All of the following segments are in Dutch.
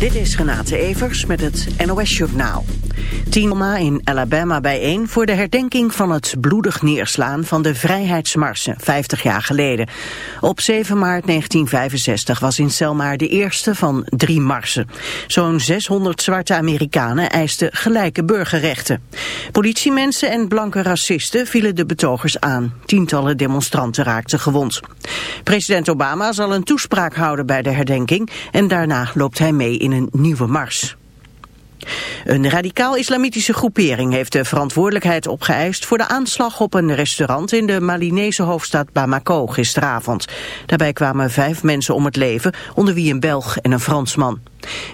Dit is Renate Evers met het NOS Journaal. Tienma in Alabama bijeen voor de herdenking van het bloedig neerslaan van de Vrijheidsmarsen 50 jaar geleden. Op 7 maart 1965 was in Selma de eerste van drie marsen. Zo'n 600 zwarte Amerikanen eisten gelijke burgerrechten. Politiemensen en blanke racisten vielen de betogers aan. Tientallen demonstranten raakten gewond. President Obama zal een toespraak houden bij de herdenking en daarna loopt hij mee in een nieuwe mars. Een radicaal-islamitische groepering heeft de verantwoordelijkheid opgeëist voor de aanslag op een restaurant in de Malinese hoofdstad Bamako gisteravond. Daarbij kwamen vijf mensen om het leven, onder wie een Belg en een Fransman.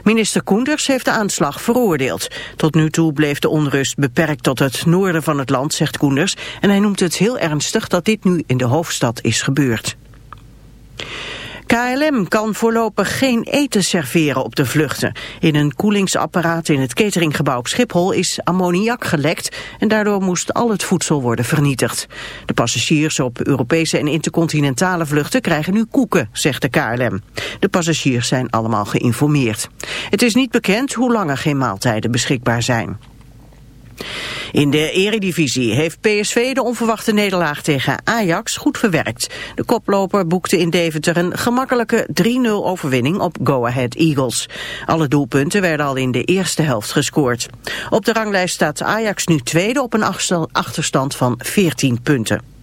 Minister Koenders heeft de aanslag veroordeeld. Tot nu toe bleef de onrust beperkt tot het noorden van het land, zegt Koenders. En hij noemt het heel ernstig dat dit nu in de hoofdstad is gebeurd. KLM kan voorlopig geen eten serveren op de vluchten. In een koelingsapparaat in het cateringgebouw op Schiphol is ammoniak gelekt en daardoor moest al het voedsel worden vernietigd. De passagiers op Europese en intercontinentale vluchten krijgen nu koeken, zegt de KLM. De passagiers zijn allemaal geïnformeerd. Het is niet bekend hoe lang er geen maaltijden beschikbaar zijn. In de eredivisie heeft PSV de onverwachte nederlaag tegen Ajax goed verwerkt. De koploper boekte in Deventer een gemakkelijke 3-0 overwinning op Go Ahead Eagles. Alle doelpunten werden al in de eerste helft gescoord. Op de ranglijst staat Ajax nu tweede op een achterstand van 14 punten.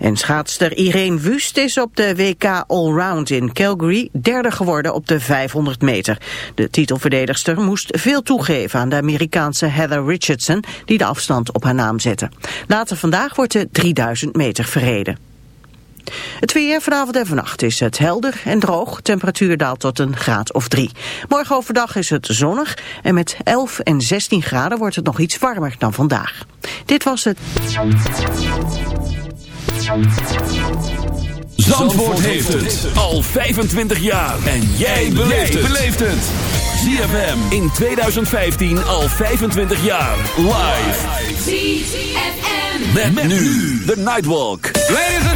En schaatster Irene Wust is op de WK Allround in Calgary derde geworden op de 500 meter. De titelverdedigster moest veel toegeven aan de Amerikaanse Heather Richardson die de afstand op haar naam zette. Later vandaag wordt de 3000 meter verreden. Het weer vanavond en vannacht is het helder en droog. Temperatuur daalt tot een graad of drie. Morgen overdag is het zonnig en met 11 en 16 graden wordt het nog iets warmer dan vandaag. Dit was het. Zandvoort heeft het al 25 jaar. En jij beleeft het. ZFM in 2015 al 25 jaar. Live. ZFM. Met, met nu de Nightwalk. Ladies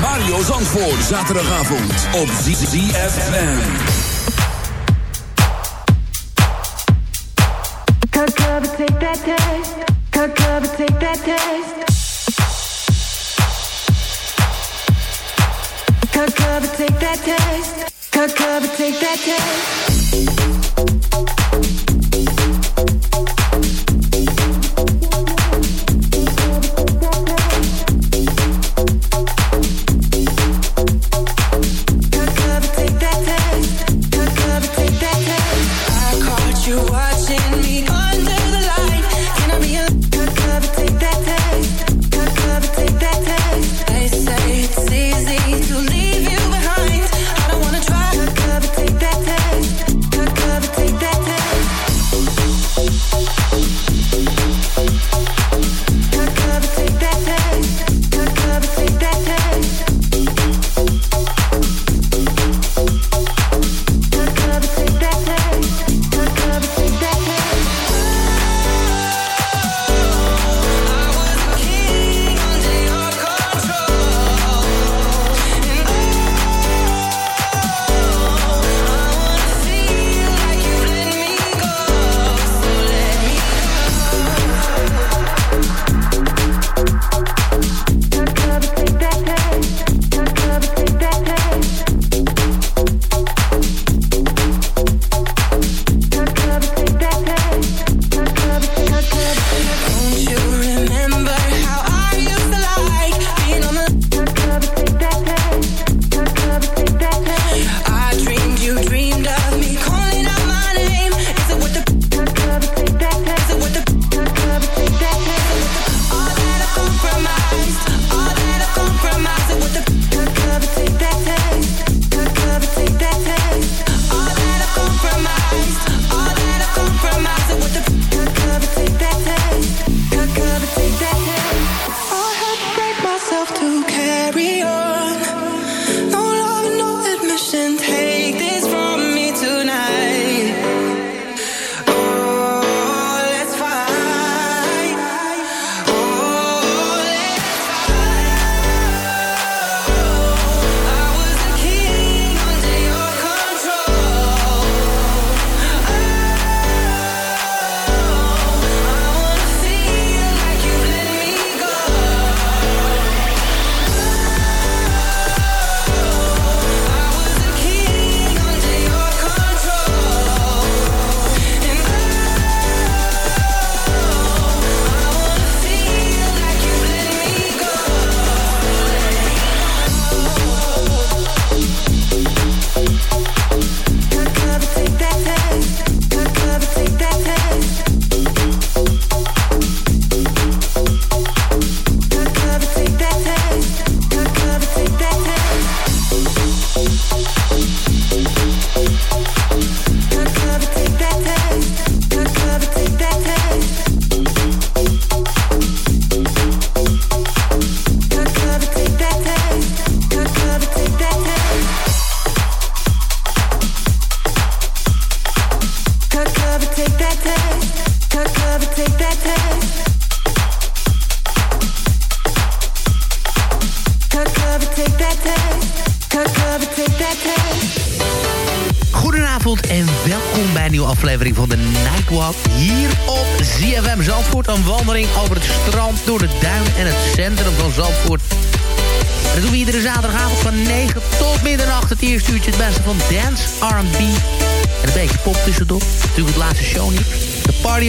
Mario Zandvoort. Zaterdagavond op ZFM. Cut cover, take that test. Cut cover, take that test. Cut cover, take that test. Take that test.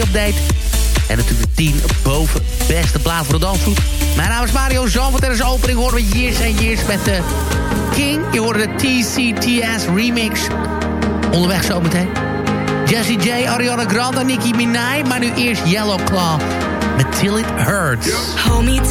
update. En natuurlijk 10 boven beste plaat voor de dansgroep. Mijn naam is Mario Jean. Van tijdens opening horen we Years en Years met de King. Je hoorde de TCTS remix. Onderweg zometeen. Jesse J, Ariana Grande, Nicki Minaj. Maar nu eerst Yellow Claw met Till It Hurts. Hold me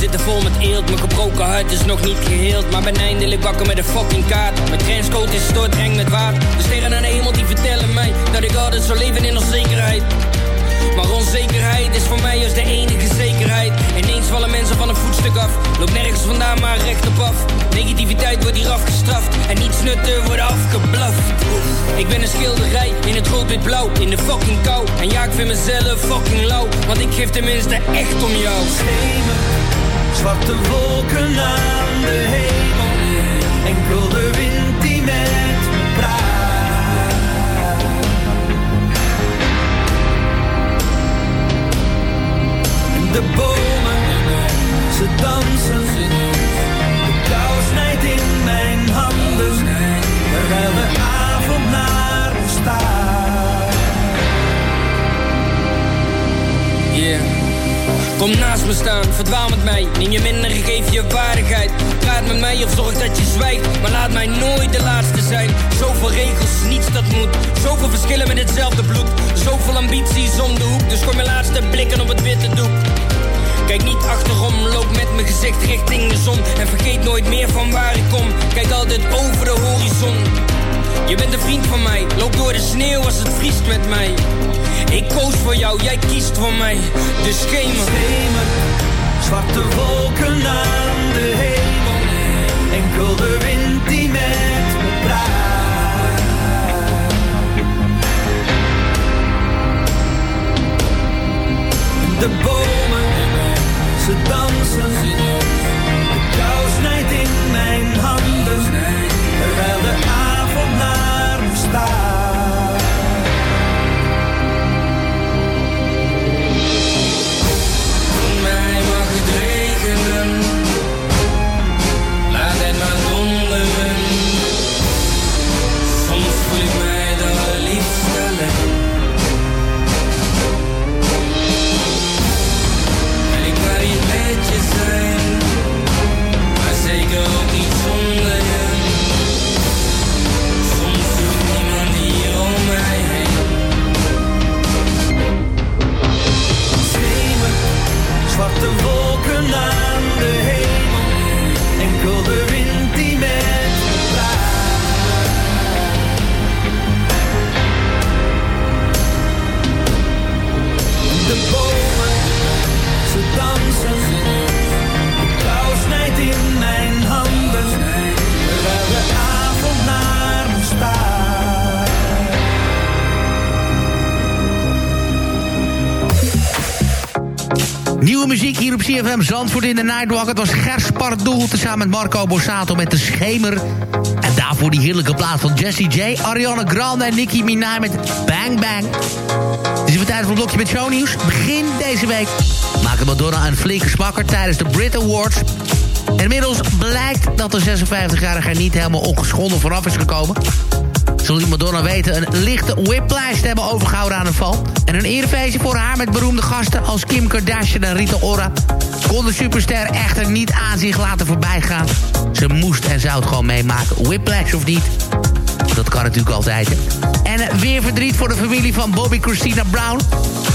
zitten vol met eelt. Mijn gebroken hart is nog niet geheeld. Maar ben eindelijk wakker met een fucking kaart. Mijn trenchcoat is stortreng met water. De sterren aan de hemel die vertellen mij dat ik altijd zou leven in onzekerheid. Maar onzekerheid is voor mij als de enige zekerheid. Ineens vallen mensen van een voetstuk af. Loop nergens vandaan, maar recht op af. Negativiteit wordt hier afgestraft. En niets nutten wordt afgeblaft. Ik ben een schilderij in het rood-wit blauw. In de fucking kou. En ja, ik vind mezelf fucking lauw. Want ik geef tenminste echt om jou. Zwarte wolken aan de hemel, enkel de wind die met me praat. De bomen, ze dansen, Kom naast me staan, verdwaal met mij. Neem je minder, geef je waardigheid. Praat met mij of zorg dat je zwijgt. Maar laat mij nooit de laatste zijn. Zoveel regels, niets dat moet. Zoveel verschillen met hetzelfde bloed. Zoveel ambities om de hoek. Dus kom je laatste blikken op het witte doek. Kijk niet achterom, loop met mijn gezicht richting de zon. En vergeet nooit meer van waar ik kom. Kijk altijd over de horizon. Je bent een vriend van mij, loop door de sneeuw als het vriest met mij. Ik koos voor jou, jij kiest voor mij. Dus schemer. zwarte wolken aan de hemel, enkel de wind die met me praat. De bomen, ze dansen, de kou snijdt in mijn handen, CFM Zandvoort in de Nightwalk. Het was Gers Pardoel tezamen met Marco Borsato met De Schemer. En daarvoor die heerlijke plaat van Jessie J, Ariana Grande en Nicki Minaj met Bang Bang. Het is weer tijd voor een blokje met shownieuws. Begin deze week maken Madonna een flinke smakker tijdens de Brit Awards. Inmiddels blijkt dat de 56-jarige er niet helemaal ongeschonden vanaf is gekomen. Zo Madonna weten een lichte whiplash te hebben overgehouden aan een val. En een eerfeestje voor haar met beroemde gasten als Kim Kardashian en Rita Ora... kon de superster echter niet aan zich laten voorbijgaan. Ze moest en zou het gewoon meemaken. Whiplash of niet, dat kan natuurlijk altijd. En eh, weer verdriet voor de familie van Bobby Christina Brown.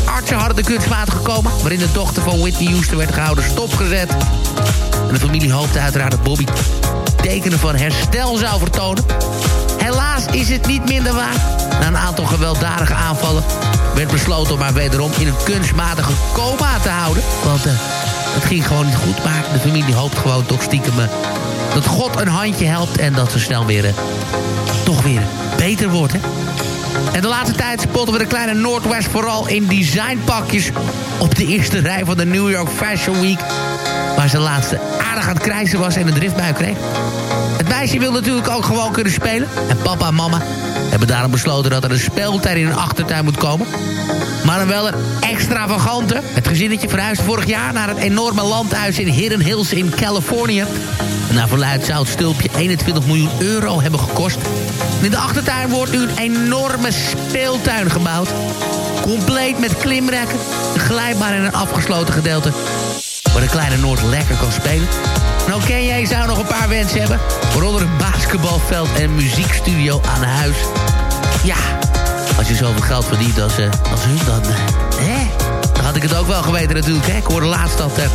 Artsen hadden de kunstmaat gekomen... waarin de dochter van Whitney Houston werd gehouden stopgezet. En de familie hoopte uiteraard dat Bobby tekenen van herstel zou vertonen. Helaas is het niet minder waar. Na een aantal gewelddadige aanvallen werd besloten om haar wederom in een kunstmatige coma te houden. Want uh, het ging gewoon niet goed, maar de familie hoopt gewoon toch stiekem... Uh, dat God een handje helpt en dat ze snel weer... Uh, toch weer beter wordt? En de laatste tijd spotten we de kleine Northwest vooral in designpakjes... op de eerste rij van de New York Fashion Week... waar ze laatste aardig aan het krijsen was en een driftbui kreeg. Het meisje wil natuurlijk ook gewoon kunnen spelen. En papa en mama hebben daarom besloten dat er een speeltuin in hun achtertuin moet komen. Maar dan wel een extravagante. Het gezinnetje verhuisde vorig jaar naar het enorme landhuis in Hidden Hills in Californië. En naar verluid zou het stulpje 21 miljoen euro hebben gekost. In de achtertuin wordt nu een enorme speeltuin gebouwd. Compleet met klimrekken, een glijbaan en een afgesloten gedeelte waar de kleine Noord lekker kan spelen. Nou ken jij zou nog een paar wensen hebben. Waaronder een basketbalveld en muziekstudio aan huis. Ja, als je zoveel geld verdient als, uh, als hun, dan, uh, hè? dan had ik het ook wel geweten natuurlijk. Hè? Ik hoorde laatst dat uh,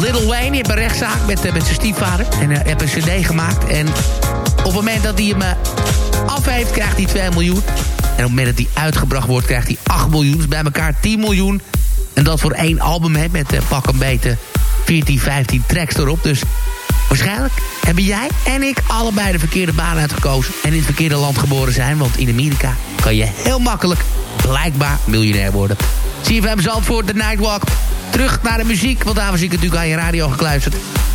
Little Wayne, heeft een rechtszaak met, met zijn stiefvader. En hij heeft een cd gemaakt. En op het moment dat hij hem af heeft, krijgt hij 2 miljoen. En op het moment dat hij uitgebracht wordt, krijgt hij 8 miljoen. Dus bij elkaar 10 miljoen. En dat voor één album, hè, met pak een beetje 14, 15 tracks erop. Dus waarschijnlijk hebben jij en ik allebei de verkeerde baan uitgekozen. En in het verkeerde land geboren zijn. Want in Amerika kan je heel makkelijk blijkbaar miljonair worden. CFM Zandvoort, The Nightwalk. Terug naar de muziek, want daar was ik natuurlijk aan je radio gekluisterd.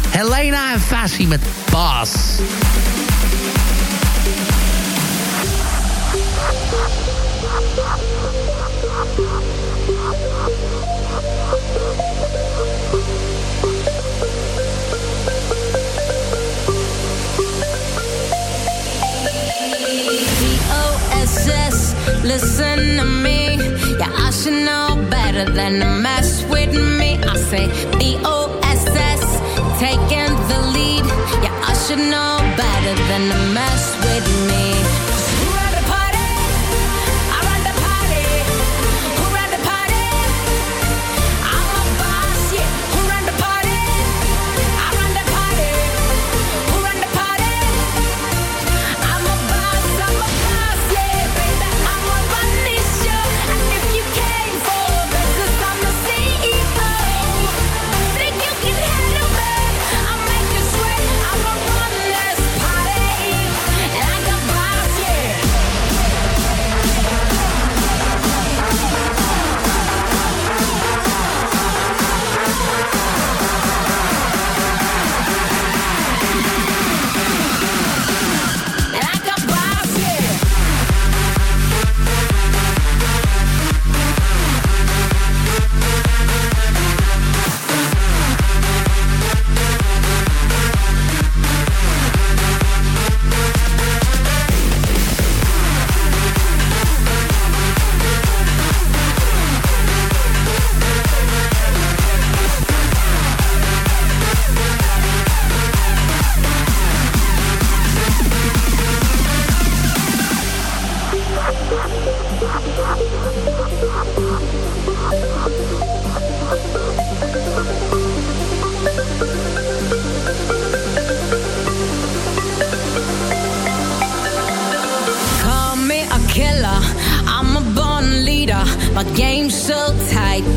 Helena en Fassi met Bas. Listen to me. Yeah, I should know better than to mess with me. I say B-O-S-S, taking the lead. Yeah, I should know better than to mess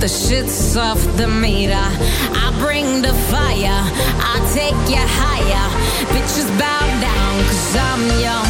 the shit's off the meter. I bring the fire, I take you higher. Bitches bow down, cause I'm your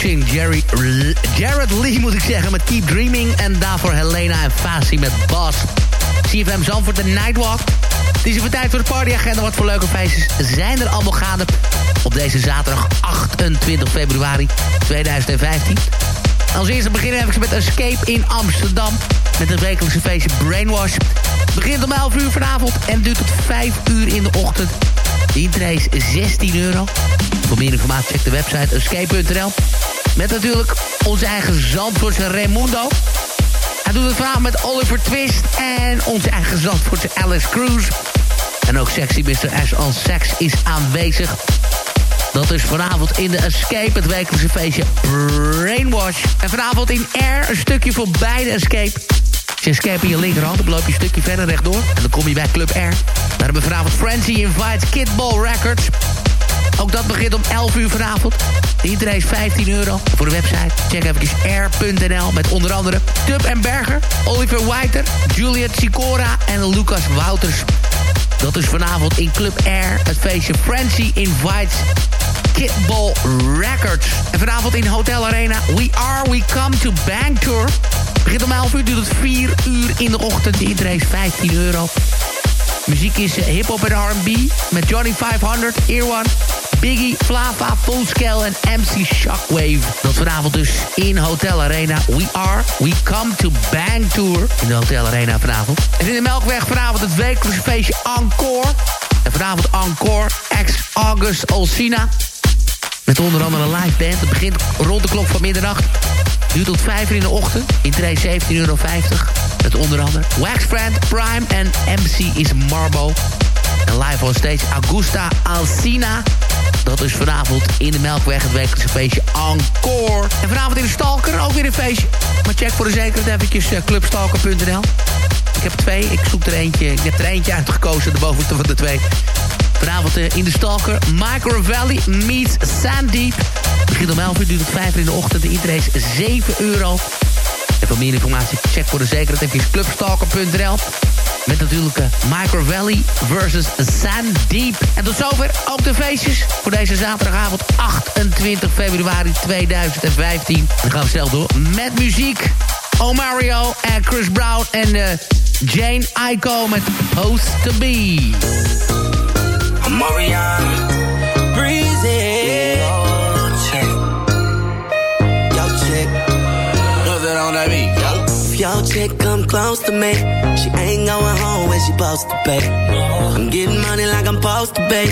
Jerry, Jared Lee, moet ik zeggen, met Keep Dreaming. En daarvoor Helena en Fasi met Boss. CFM Zandvoort, de Nightwalk. Het is even tijd voor de partyagenda. Wat voor leuke feestjes zijn er allemaal gaande op deze zaterdag 28 februari 2015. Als eerste beginnen we met Escape in Amsterdam. Met het wekelijkse feestje Brainwash. Begint om 11 uur vanavond en duurt tot 5 uur in de ochtend. De is 16 euro. Voor meer informatie check de website escape.nl. Met natuurlijk onze eigen Zandvoortse Raimundo. Hij doet het vanavond met Oliver Twist en onze eigen Zandvoortse Alice Cruz. En ook Sexy Mr. S on Sex is aanwezig. Dat is vanavond in de Escape, het wekelijkse feestje Brainwash. En vanavond in Air, een stukje voorbij de Escape. Als je Escape in je linkerhand, dan loop je een stukje verder rechtdoor. En dan kom je bij Club Air. Daar hebben we vanavond Frenzy Invites Kidball Records. Ook dat begint om 11 uur vanavond. De intree is 15 euro. Voor de website check even air.nl met onder andere Tub en Berger, Oliver Whiter, Juliet Sicora en Lucas Wouters. Dat is vanavond in Club Air, het feestje Frenzy Invites Kidball Records. En vanavond in Hotel Arena We Are We Come to Bang Tour. Begint om 11 uur, duurt het 4 uur in de ochtend. De intree is 15 euro. Muziek is eh, hip-hop en RB. Met Johnny 500, Ear One, Biggie, Flava, Fullscale en MC Shockwave. Dat vanavond dus in Hotel Arena. We are, we come to bang tour. In de Hotel Arena vanavond. En in de Melkweg vanavond het wekelijkse feestje Encore. En vanavond Encore, ex-August Olsina. Met onder andere een live band. Het begint rond de klok van middernacht. Duurt tot 5 uur in de ochtend. In 17,50 euro. Met onder andere Waxfriend, Prime en MC is Marbo. En live on stage Augusta Alsina. Dat is vanavond in de Melkweg het wekelijkse feestje Encore. En vanavond in de Stalker ook weer een feestje. Maar check voor de zekerheid eventjes uh, clubstalker.nl. Ik heb twee, ik zoek er eentje. Ik heb er eentje uitgekozen, de bovenste van de twee. Vanavond uh, in de Stalker, Micro Valley meets Sandeep. Begint om 11 uur, duurt tot 5 uur in de ochtend. De intree is 7 euro. En voor meer informatie, check voor de zekerheid even clubstalker.nl. Met natuurlijk uh, Micro Valley versus Sandeep. En tot zover ook de feestjes voor deze zaterdagavond 28 februari 2015. Dan gaan we snel door met muziek. Omario en Chris Brown en uh, Jane Aiko met Post to Be. Marion, Your chick come close to me, she ain't going home when she supposed to pay. I'm getting money like I'm supposed to pay.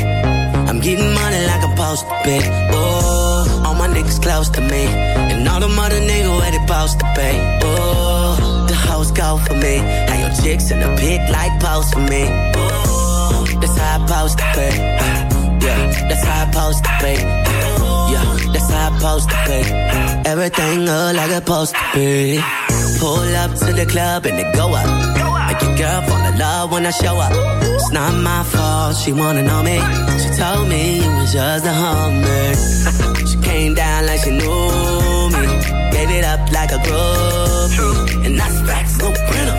I'm getting money like I'm supposed to pay. Oh, all my niggas close to me, and all the mother niggas where they supposed to pay. Oh, the hoes go for me. How your chicks in the pic like post for me. Oh, that's how I supposed to pay. Yeah, that's how I supposed to pay. Supposed to pay. Everything look like it's supposed to be. Pull up to the club and it go up. Make your girl fall in love when I show up. It's not my fault, she wanna know me. She told me you was just a hummer. she came down like she knew me. Gave it up like a groupie. And that's facts, no printer.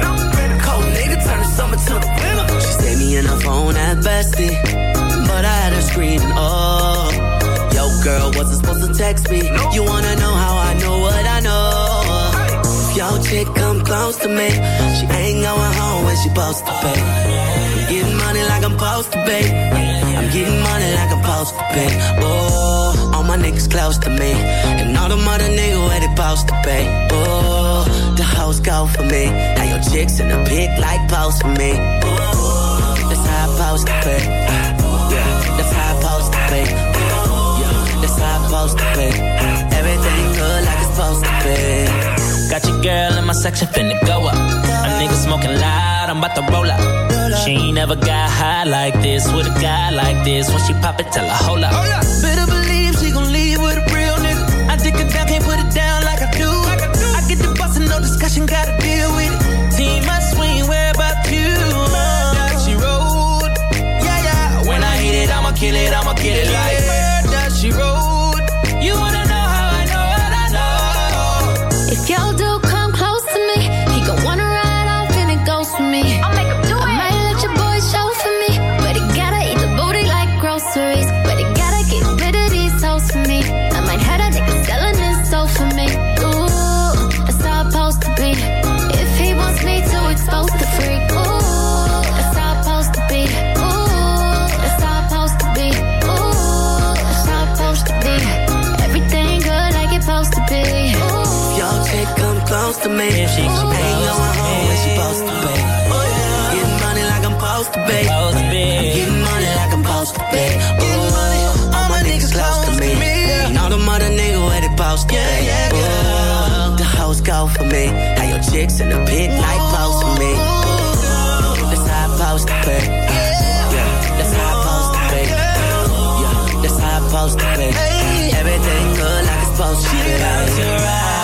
Cold nigga turn the summer to the winter. She saved me in her phone at bestie. But I had her screaming, oh. Girl, wasn't supposed to text me. You wanna know how I know what I know? If your chick come close to me, she ain't going home when she supposed to pay. I'm getting money like I'm supposed to pay. I'm getting money like I'm supposed to pay. Oh, all my niggas close to me, and all the mother niggas where they supposed to pay. Oh, the hoes go for me. Now your chicks in the pic like post for me. Oh, that's how I supposed to pay. Supposed to pay. Everything good like it's supposed to be. Got your girl in my section finna go up. A nigga smoking loud, I'm about to roll up. She ain't never got high like this with a guy like this. When she pop it, tell her hold up. Better believe she gon' leave with a real nigga. I dick it down, can't put it down like I do. I get the bustin', no discussion, gotta deal with it. Team must swing, where about you? That she rolled. Yeah, yeah. When I hit it, I'ma kill it, I'ma get it like me. Now your chicks in the pit like close for me. That's how I'm supposed to pay. Yeah, that's how I'm supposed to pay. Yeah, that's how I'm supposed to pay. Everything good like it's supposed to be. And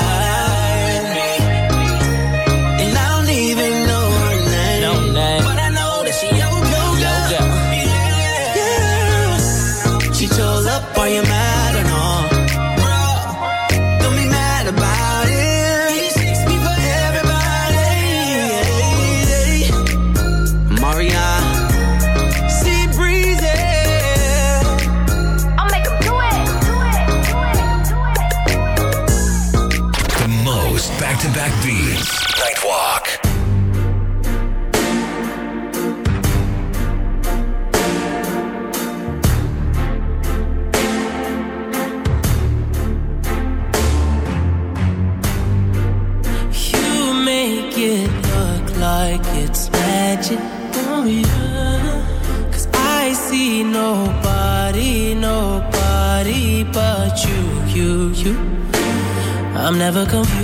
look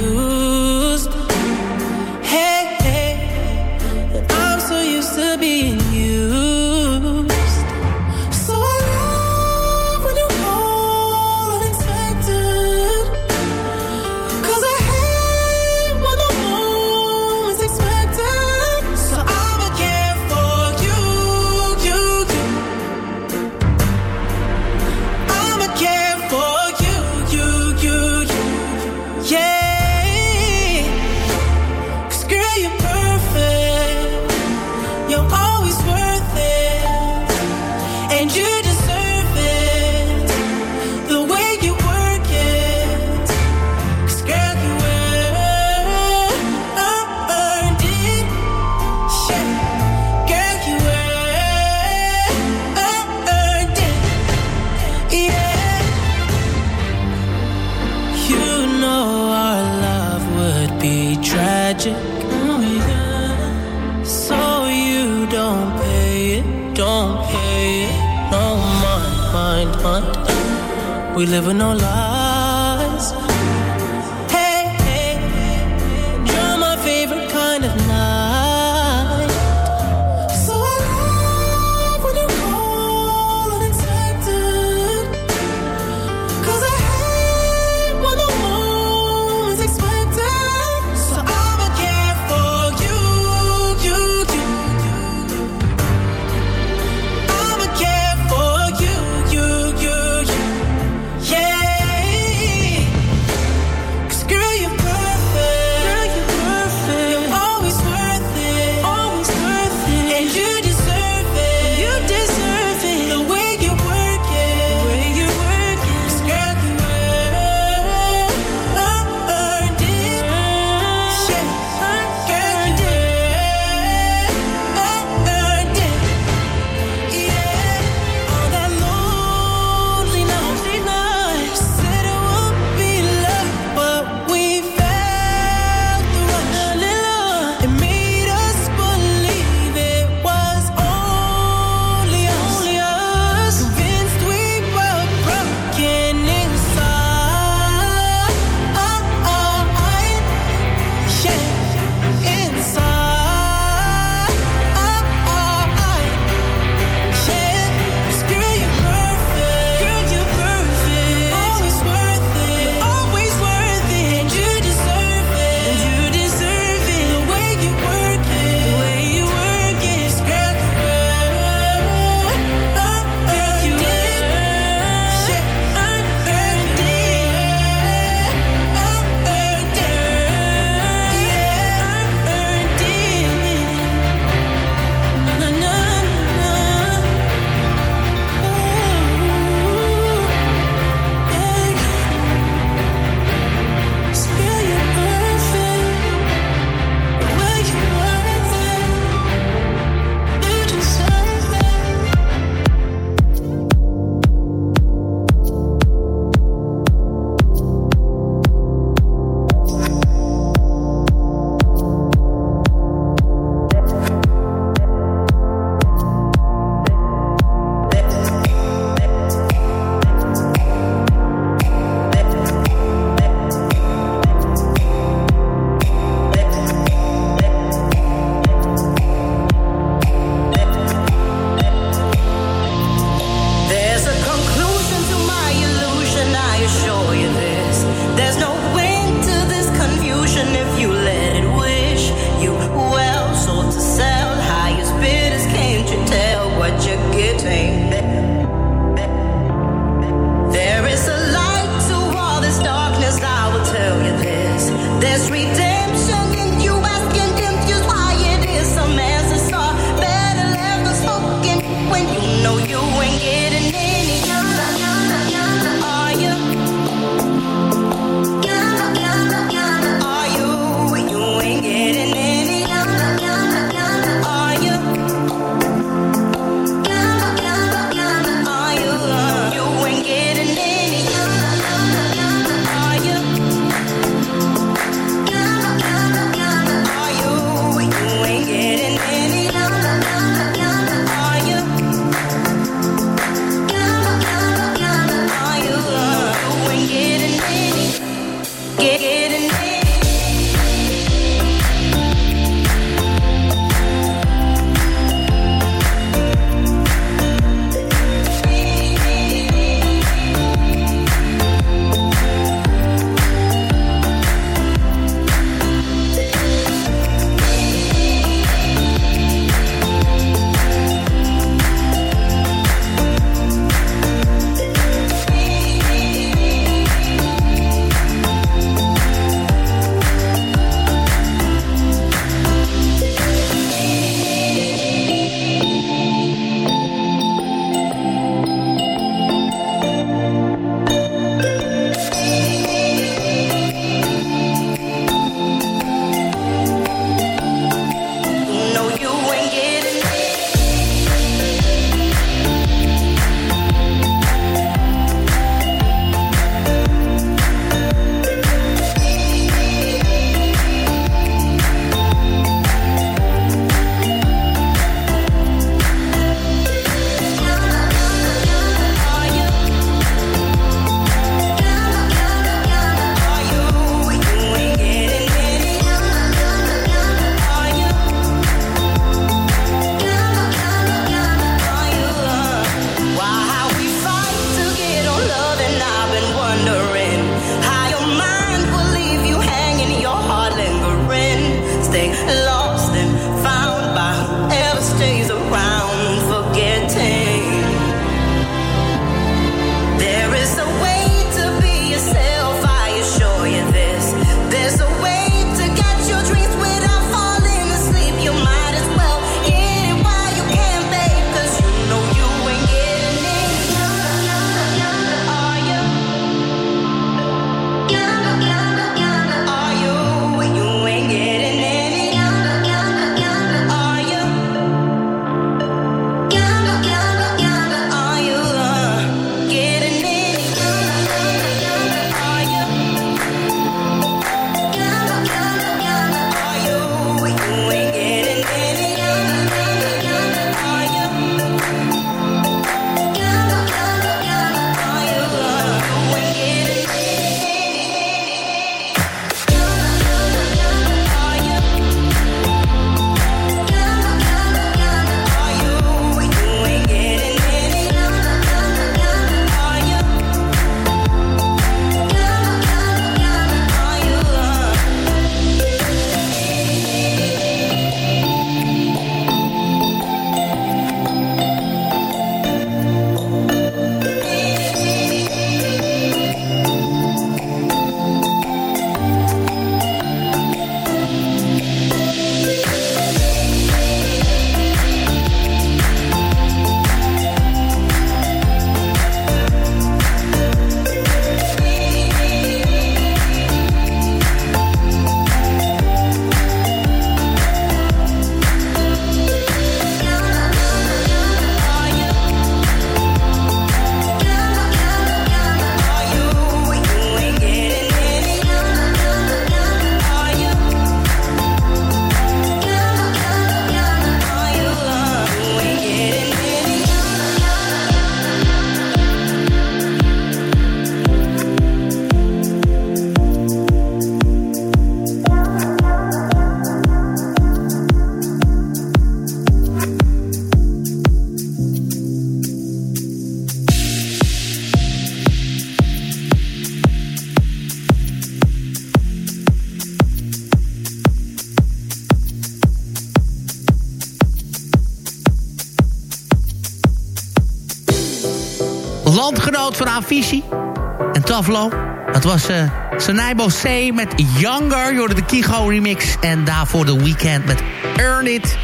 En Tavlo. Dat was uh, Sanaibo C met Younger. Je de Kigo remix. En daarvoor The Weekend met Earn It.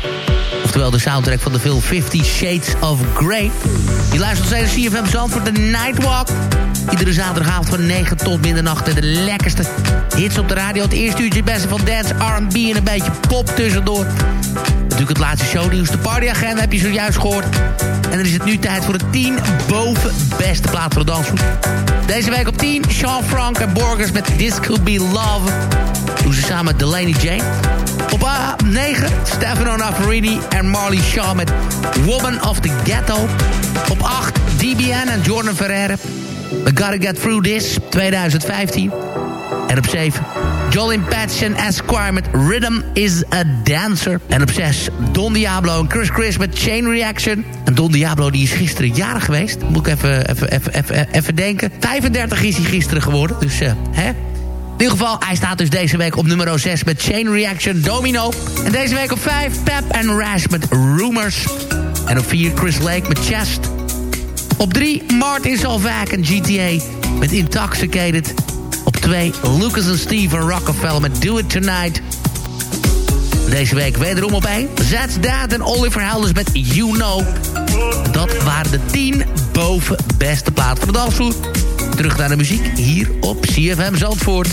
Oftewel de soundtrack van de film Fifty Shades of Grey. Je luistert steeds CFM Zandvoort, de Nightwalk. Iedere zaterdagavond van 9 tot middernacht. De lekkerste hits op de radio. Het eerste uurtje beste van dance, R&B en een beetje pop tussendoor. Het laatste shownieuws. De partyagenda heb je zojuist gehoord. En dan is het nu tijd voor de 10 boven beste plaat voor de dansvoet. Deze week op 10, Sean Frank en Borgers met This Could Be Love. Doen ze samen met Delaney Jane. Op A9, Stefano Navarini en Marley Shaw met Woman of the Ghetto. Op 8, DBN en Jordan Ferreira. We Gotta Get Through This, 2015. En op 7, Jolin Patchen Esquire met Rhythm is a Dancer. En op 6, Don Diablo en Chris Chris met Chain Reaction. En Don Diablo die is gisteren jarig geweest. Moet ik even, even, even, even, even denken. 35 is hij gisteren geworden, dus uh, hè... In ieder geval, hij staat dus deze week op nummer 6 met Chain Reaction Domino. En deze week op 5 Pep and Rash met Rumors. En op 4 Chris Lake met Chest. Op 3 Martin Solveig en GTA met Intoxicated. Op 2 Lucas en Steven Rockefeller met Do It Tonight. Deze week wederom op 1 Zats Dad en Oliver Helders met You Know. Dat waren de 10 boven beste plaat van de dansvloer. Terug naar de muziek hier op CFM Zandvoort.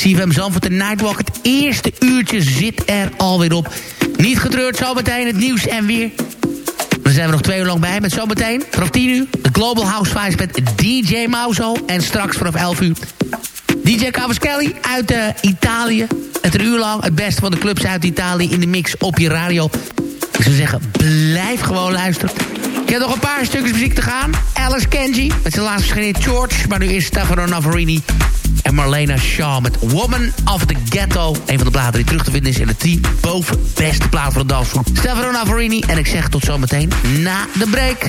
CFM Zandvoort de Nightwalk. Het eerste uurtje zit er alweer op. Niet getreurd, zometeen het nieuws en weer. Dan zijn we nog twee uur lang bij met zometeen vanaf 10 uur... de Global House Vibes met DJ Mauzo. En straks vanaf 11 uur DJ Cavaschelli uit uh, Italië. Het een uur lang het beste van de clubs uit Italië in de mix op je radio. Ik zou zeggen, blijf gewoon luisteren. Ik heb nog een paar stukjes muziek te gaan. Alice Kenji met zijn laatste verschenen George. Maar nu is Stefano Navarini en Marlena Shaw met Woman of the Ghetto. Een van de platen die terug te vinden is in de 10 boven beste plaat van de dansgroep. Stefano Navarini en ik zeg tot zometeen na de break.